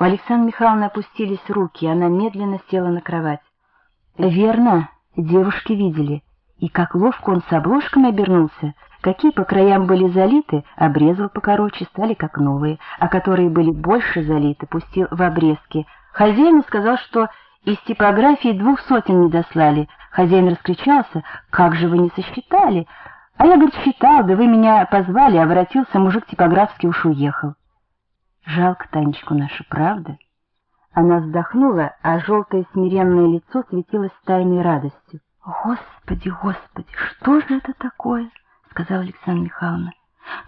У Александры Михайловны опустились руки, и она медленно села на кровать. Верно, девушки видели, и как ловко он с обложками обернулся, какие по краям были залиты, обрезал покороче, стали как новые, а которые были больше залиты, пустил в обрезки. Хозяину сказал, что из типографии двух сотен не дослали. Хозяин раскричался, «Как же вы не сосчитали?» А я, говорит, считал, да вы меня позвали, а воротился мужик типографский уж уехал. Жалко Танечку нашу, правда? Она вздохнула, а желтое смиренное лицо светилось тайной радостью. Господи, господи, что же это такое? сказала Александра Михайловна.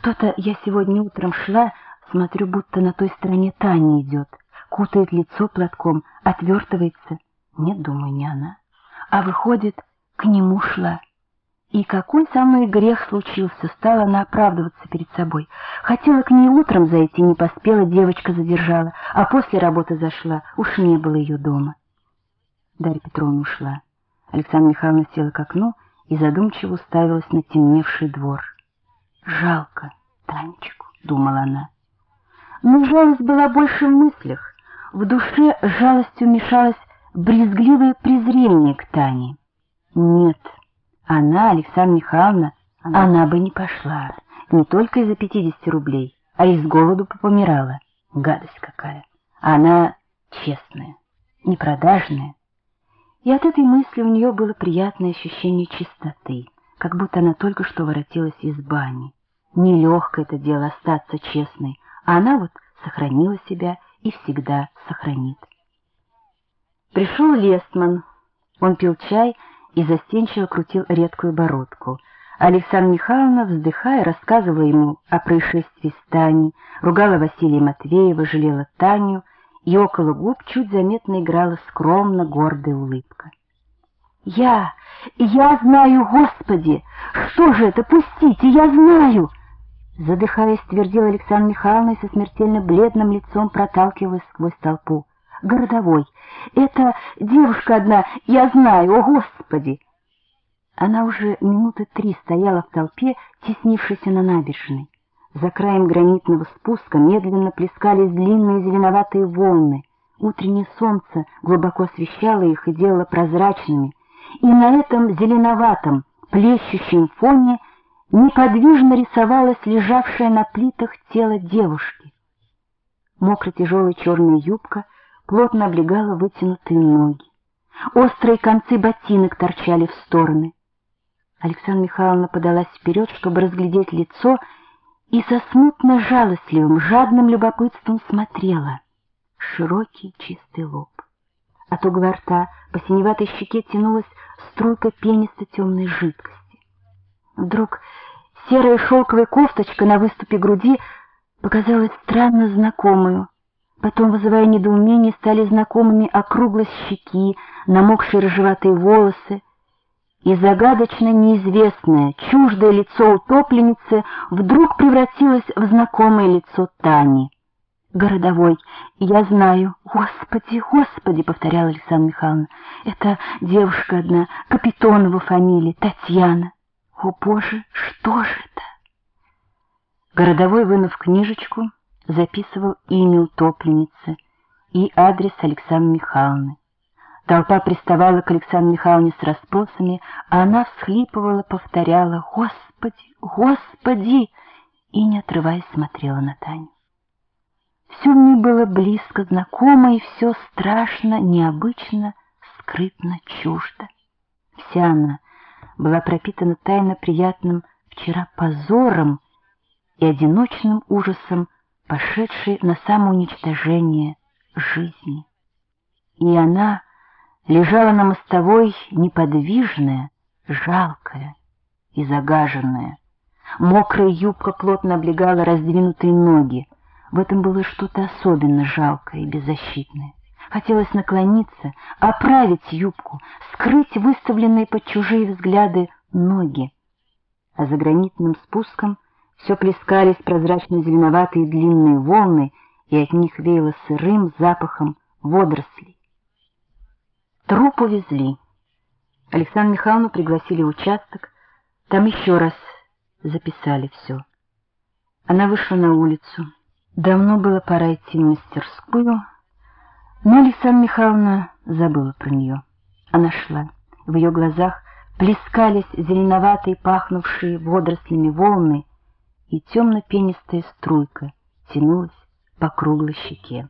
То-то я сегодня утром шла, смотрю, будто на той стороне Таня идет, кутает лицо платком, отвертывается. Нет, думаю, не она. А выходит, к нему шла. И какой со мной грех случился, стала она оправдываться перед собой. Хотела к ней утром зайти, не поспела, девочка задержала, а после работы зашла, уж не было ее дома. Дарья Петровна ушла. Александра Михайловна села к окну и задумчиво уставилась на темневший двор. «Жалко Танечку», — думала она. Но жалость была больше в мыслях. В душе жалостью мешалось брезгливое презрение к Тане. Нет, она, Александра Михайловна, она, она бы не пошла, не только из-за пятидесяти рублей, а из голоду помирала. Гадость какая. Она честная, непродажная. И от этой мысли у нее было приятное ощущение чистоты, как будто она только что воротилась из бани. Нелегко это дело остаться честной, а она вот сохранила себя и всегда сохранит. Пришел Лестман. Он пил чай и застенчиво крутил редкую бородку. Александра Михайловна, вздыхая, рассказывала ему о происшествии с Таней, ругала Василия Матвеева, жалела Таню, и около губ чуть заметно играла скромно гордая улыбка. «Я, я знаю, Господи! Что же это, пустите, я знаю!» Задыхаясь, твердил Александра Михайловна и со смертельно бледным лицом проталкивалась сквозь толпу городовой. Это девушка одна, я знаю, о Господи!» Она уже минуты три стояла в толпе, теснившейся на набережной. За краем гранитного спуска медленно плескались длинные зеленоватые волны. Утреннее солнце глубоко освещало их и делало прозрачными, и на этом зеленоватом, плещущем фоне неподвижно рисовалась лежавшая на плитах тело девушки. Мокро-тяжелая черная юбка — плотно облегала вытянутые ноги. Острые концы ботинок торчали в стороны. Александра Михайловна подалась вперед, чтобы разглядеть лицо, и со смутно жалостливым, жадным любопытством смотрела. Широкий чистый лоб. От угла рта по синеватой щеке тянулась струйка пенисто-темной жидкости. Вдруг серая шелковая кофточка на выступе груди показалась странно знакомую, Потом, вызывая недоумение, стали знакомыми округлость щеки, намокшие рыжеватые волосы, и загадочно неизвестное, чуждое лицо утопленницы вдруг превратилось в знакомое лицо Тани. «Городовой, я знаю. Господи, Господи!» — повторяла Александра Михайловна. «Это девушка одна, Капитонова фамилия, Татьяна. О, Боже, что же это?» Городовой, вынув книжечку, записывал имя утопленницы и адрес Александры Михайловны. Толпа приставала к Александре Михайловне с расспросами, а она всхлипывала, повторяла «Господи! Господи!» и, не отрываясь, смотрела на Таню. Все мне было близко, знакомо, и все страшно, необычно, скрытно, чуждо. Вся она была пропитана тайно приятным вчера позором и одиночным ужасом пошедшей на самоуничтожение жизни. И она лежала на мостовой неподвижная, жалкая и загаженная. Мокрая юбка плотно облегала раздвинутые ноги. В этом было что-то особенно жалкое и беззащитное. Хотелось наклониться, оправить юбку, скрыть выставленные под чужие взгляды ноги. А за гранитным спуском — все плескались прозрачно-зеленоватые длинные волны, и от них веяло сырым запахом водорослей. Труп увезли. Александру Михайловну пригласили в участок, там еще раз записали все. Она вышла на улицу. Давно было пора идти в мастерскую, Но Александра Михайловна забыла про нее. Она шла. В ее глазах плескались зеленоватые, пахнувшие водорослями волны, и темно-пенистая струйка тянулась по круглой щеке.